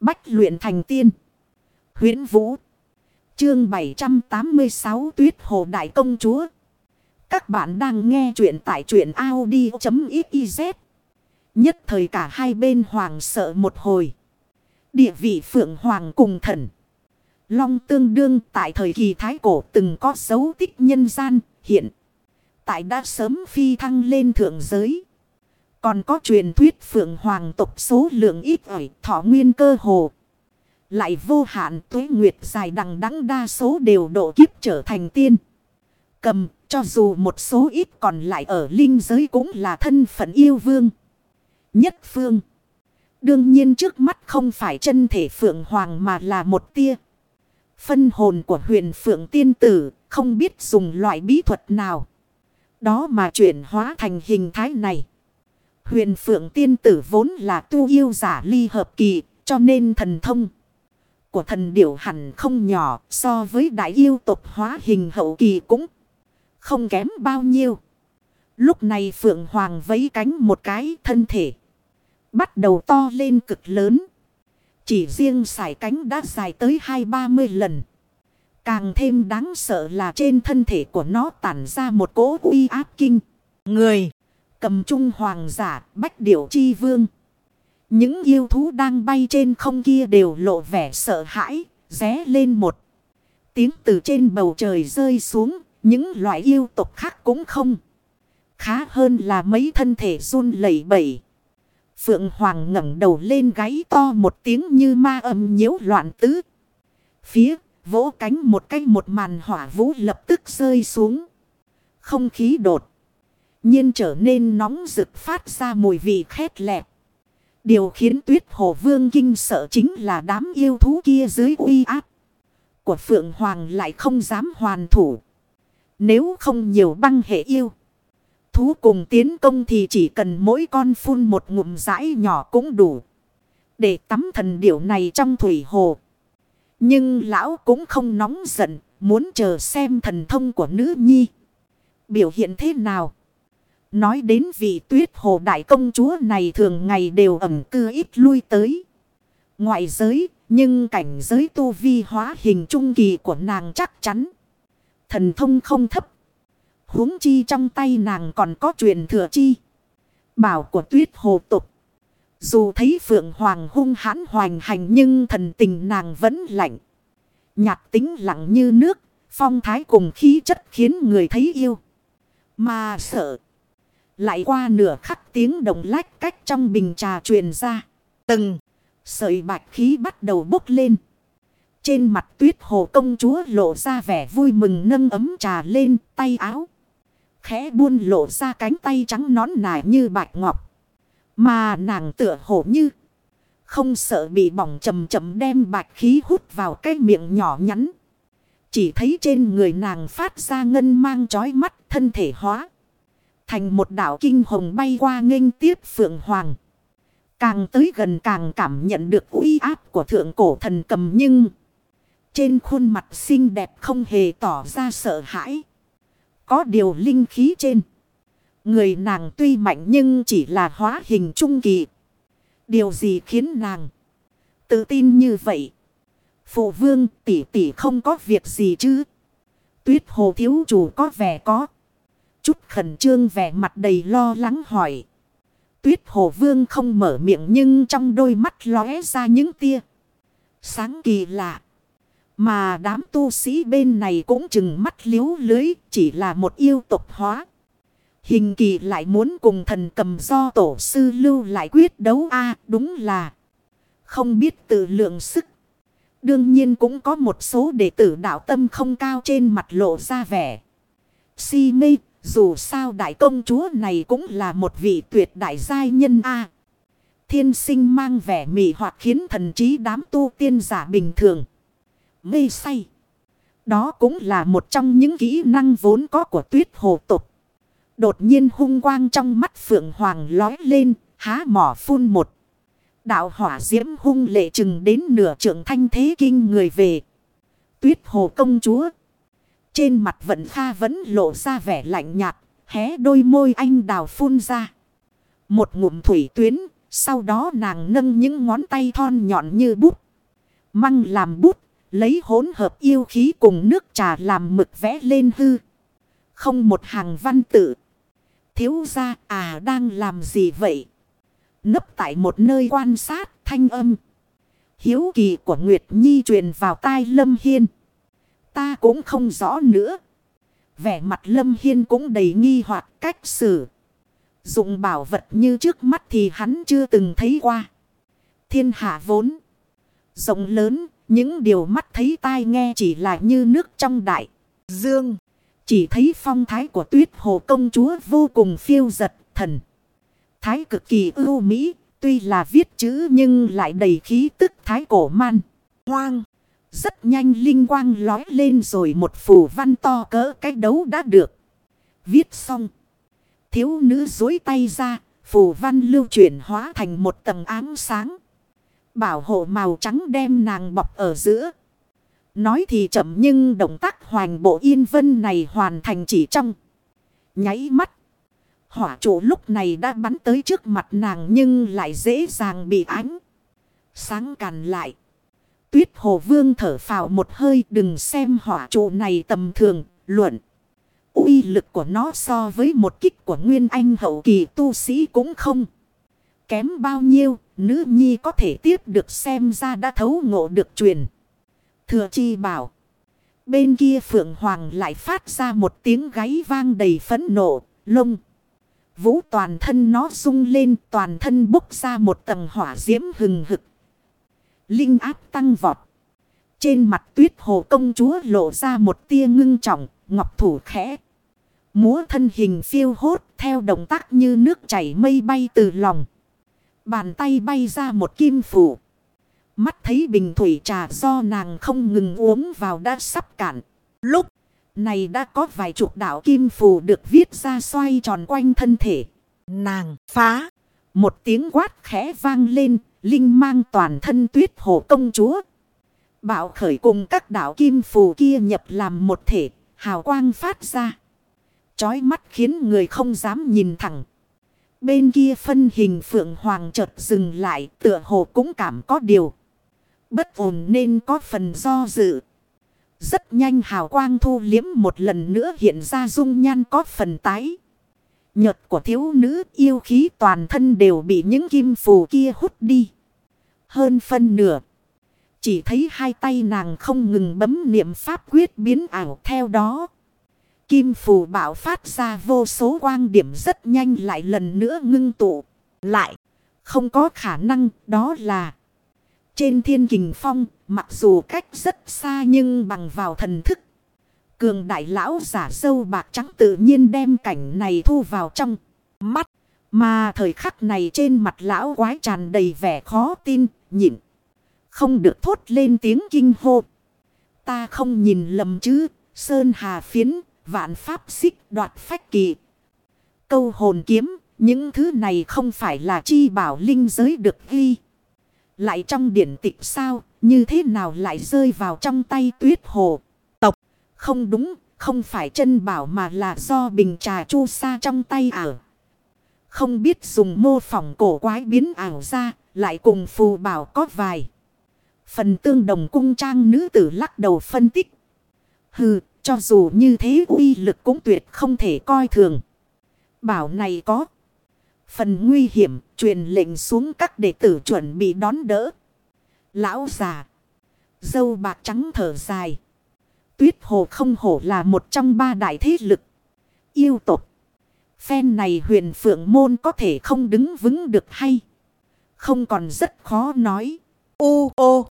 Bách luyện thành tiên. huyễn Vũ. Chương 786 Tuyết Hồ Đại Công Chúa. Các bạn đang nghe truyện tại truyện Audi.xyz. Nhất thời cả hai bên hoàng sợ một hồi. Địa vị phượng hoàng cùng thần. Long tương đương tại thời kỳ thái cổ từng có dấu tích nhân gian hiện. Tại đã sớm phi thăng lên thượng giới. Còn có truyền thuyết phượng hoàng tộc số lượng ít ỏi, thọ nguyên cơ hồ. Lại vô hạn, tuế nguyệt dài đằng đẵng đa số đều độ kiếp trở thành tiên. Cầm, cho dù một số ít còn lại ở linh giới cũng là thân phận yêu vương. Nhất phương. Đương nhiên trước mắt không phải chân thể phượng hoàng mà là một tia. Phân hồn của huyền phượng tiên tử, không biết dùng loại bí thuật nào. Đó mà chuyển hóa thành hình thái này. Huyền phượng tiên tử vốn là tu yêu giả ly hợp kỳ, cho nên thần thông của thần điểu hẳn không nhỏ, so với đại yêu tộc hóa hình hậu kỳ cũng không kém bao nhiêu. Lúc này Phượng Hoàng vấy cánh một cái, thân thể. Bắt đầu to lên cực lớn. Chỉ riêng sải cánh đã dài tới hai ba mươi lần. Càng thêm đáng sợ là trên thân thể của nó tản ra một cỗ uy áp kinh. Người cầm trung hoàng giả bách điểu chi vương. Những yêu thú đang bay trên không kia đều lộ vẻ sợ hãi, ré lên một. Tiếng từ trên bầu trời rơi xuống, những loại yêu tộc khác cũng không. Khá hơn là mấy thân thể run lẩy bẩy. Phượng Hoàng ngẩng đầu lên gáy to một tiếng như ma âm nhiễu loạn tứ. Phía, vỗ cánh một cái một màn hỏa vũ lập tức rơi xuống. Không khí đột nhiên trở nên nóng rực phát ra mùi vị khét lẹp. Điều khiến tuyết hồ vương kinh sợ chính là đám yêu thú kia dưới uy áp. Của Phượng Hoàng lại không dám hoàn thủ. Nếu không nhiều băng hệ yêu. Thú cùng tiến công thì chỉ cần mỗi con phun một ngụm rãi nhỏ cũng đủ. Để tắm thần điểu này trong thủy hồ. Nhưng lão cũng không nóng giận. Muốn chờ xem thần thông của nữ nhi. Biểu hiện thế nào. Nói đến vị tuyết hồ đại công chúa này thường ngày đều ẩm cư ít lui tới. Ngoại giới, nhưng cảnh giới tu vi hóa hình trung kỳ của nàng chắc chắn. Thần thông không thấp. huống chi trong tay nàng còn có truyền thừa chi. Bảo của tuyết hồ tục. Dù thấy phượng hoàng hung hãn hoành hành nhưng thần tình nàng vẫn lạnh. Nhạc tính lặng như nước, phong thái cùng khí chất khiến người thấy yêu. Mà sợ. Lại qua nửa khắc tiếng động lách cách trong bình trà truyền ra. Từng sợi bạch khí bắt đầu bốc lên. Trên mặt tuyết hồ công chúa lộ ra vẻ vui mừng nâng ấm trà lên tay áo. Khẽ buôn lộ ra cánh tay trắng nón nải như bạch ngọc. Mà nàng tựa hồ như. Không sợ bị bỏng chầm chậm đem bạch khí hút vào cái miệng nhỏ nhắn. Chỉ thấy trên người nàng phát ra ngân mang chói mắt thân thể hóa. Thành một đảo kinh hồng bay qua nghênh tiếp phượng hoàng. Càng tới gần càng cảm nhận được uy áp của thượng cổ thần cầm nhưng... Trên khuôn mặt xinh đẹp không hề tỏ ra sợ hãi. Có điều linh khí trên. Người nàng tuy mạnh nhưng chỉ là hóa hình trung kỳ. Điều gì khiến nàng tự tin như vậy? Phụ vương, tỷ tỷ không có việc gì chứ? Tuyết hồ thiếu chủ có vẻ có. Chút khẩn trương vẻ mặt đầy lo lắng hỏi. Tuyết hồ vương không mở miệng nhưng trong đôi mắt lóe ra những tia. Sáng kỳ lạ. Mà đám tu sĩ bên này cũng chừng mắt liếu lưới, chỉ là một yêu tục hóa. Hình kỳ lại muốn cùng thần cầm do tổ sư lưu lại quyết đấu a à, đúng là không biết tự lượng sức. Đương nhiên cũng có một số đệ tử đạo tâm không cao trên mặt lộ ra vẻ. Si mê dù sao đại công chúa này cũng là một vị tuyệt đại giai nhân a Thiên sinh mang vẻ mị hoặc khiến thần trí đám tu tiên giả bình thường. Mê say. Đó cũng là một trong những kỹ năng vốn có của tuyết hồ tục. Đột nhiên hung quang trong mắt phượng hoàng lói lên, há mỏ phun một. Đạo hỏa diễm hung lệ chừng đến nửa trưởng thanh thế kinh người về. Tuyết hồ công chúa. Trên mặt vận kha vẫn lộ ra vẻ lạnh nhạt, hé đôi môi anh đào phun ra. Một ngụm thủy tuyến, Sau đó nàng nâng những ngón tay thon nhọn như bút. Măng làm bút, lấy hỗn hợp yêu khí cùng nước trà làm mực vẽ lên hư. Không một hàng văn tự. Thiếu ra à đang làm gì vậy? Nấp tại một nơi quan sát thanh âm. Hiếu kỳ của Nguyệt Nhi truyền vào tai Lâm Hiên. Ta cũng không rõ nữa. Vẻ mặt Lâm Hiên cũng đầy nghi hoặc cách xử. Dụng bảo vật như trước mắt thì hắn chưa từng thấy qua. Thiên hạ vốn. Rộng lớn, những điều mắt thấy tai nghe chỉ là như nước trong đại. Dương. Chỉ thấy phong thái của tuyết hồ công chúa vô cùng phiêu giật thần. Thái cực kỳ ưu mỹ, tuy là viết chữ nhưng lại đầy khí tức thái cổ man. Hoang. Rất nhanh linh quang lói lên rồi một phù văn to cỡ cái đấu đã được. Viết xong. Thiếu nữ dối tay ra, phù văn lưu chuyển hóa thành một tầng áng sáng. Bảo hộ màu trắng đem nàng bọc ở giữa. Nói thì chậm nhưng động tác hoành bộ yên vân này hoàn thành chỉ trong. Nháy mắt. Hỏa trụ lúc này đã bắn tới trước mặt nàng nhưng lại dễ dàng bị ánh. Sáng càn lại. Tuyết hồ vương thở phào một hơi đừng xem hỏa trụ này tầm thường, luận. uy lực của nó so với một kích của nguyên anh hậu kỳ tu sĩ cũng không. Kém bao nhiêu, nữ nhi có thể tiếp được xem ra đã thấu ngộ được truyền. Thừa chi bảo. Bên kia phượng hoàng lại phát ra một tiếng gáy vang đầy phấn nộ, lông. Vũ toàn thân nó rung lên toàn thân bốc ra một tầng hỏa diễm hừng hực. Linh áp tăng vọt. Trên mặt tuyết hồ công chúa lộ ra một tia ngưng trọng, ngọc thủ khẽ. Múa thân hình phiêu hốt theo động tác như nước chảy mây bay từ lòng. Bàn tay bay ra một kim phủ. Mắt thấy bình thủy trà do nàng không ngừng uống vào đã sắp cạn. Lúc này đã có vài chục đạo kim phù được viết ra xoay tròn quanh thân thể. Nàng phá. Một tiếng quát khẽ vang lên. Linh mang toàn thân tuyết hồ công chúa. Bảo khởi cùng các đạo kim phù kia nhập làm một thể. Hào quang phát ra. Chói mắt khiến người không dám nhìn thẳng. Bên kia phân hình phượng hoàng chợt dừng lại, tựa hồ cũng cảm có điều. Bất ổn nên có phần do dự. Rất nhanh hào quang thu liếm một lần nữa hiện ra dung nhan có phần tái. Nhật của thiếu nữ yêu khí toàn thân đều bị những kim phù kia hút đi. Hơn phân nửa. Chỉ thấy hai tay nàng không ngừng bấm niệm pháp quyết biến ảo theo đó. Kim phù bảo phát ra vô số quang điểm rất nhanh lại lần nữa ngưng tụ. Lại. Không có khả năng đó là. Trên thiên kình phong, mặc dù cách rất xa nhưng bằng vào thần thức. Cường đại lão giả sâu bạc trắng tự nhiên đem cảnh này thu vào trong mắt. Mà thời khắc này trên mặt lão quái tràn đầy vẻ khó tin, nhịn. Không được thốt lên tiếng kinh hô. Ta không nhìn lầm chứ, sơn hà phiến, vạn pháp xích đoạt phách kỳ. Câu hồn kiếm, những thứ này không phải là chi bảo linh giới được ghi. Lại trong điển tịch sao, như thế nào lại rơi vào trong tay tuyết hồ. Không đúng, không phải chân bảo mà là do bình trà chu sa trong tay ảo. Không biết dùng mô phỏng cổ quái biến ảo ra, lại cùng phù bảo có vài. Phần tương đồng cung trang nữ tử lắc đầu phân tích. Hừ, cho dù như thế uy lực cũng tuyệt không thể coi thường. Bảo này có. Phần nguy hiểm truyền lệnh xuống các đệ tử chuẩn bị đón đỡ. Lão già. Dâu bạc trắng thở dài. Tuyết hồ không hổ là một trong ba đại thế lực. Yêu tộc. Phen này huyền phượng môn có thể không đứng vững được hay. Không còn rất khó nói. Ô ô.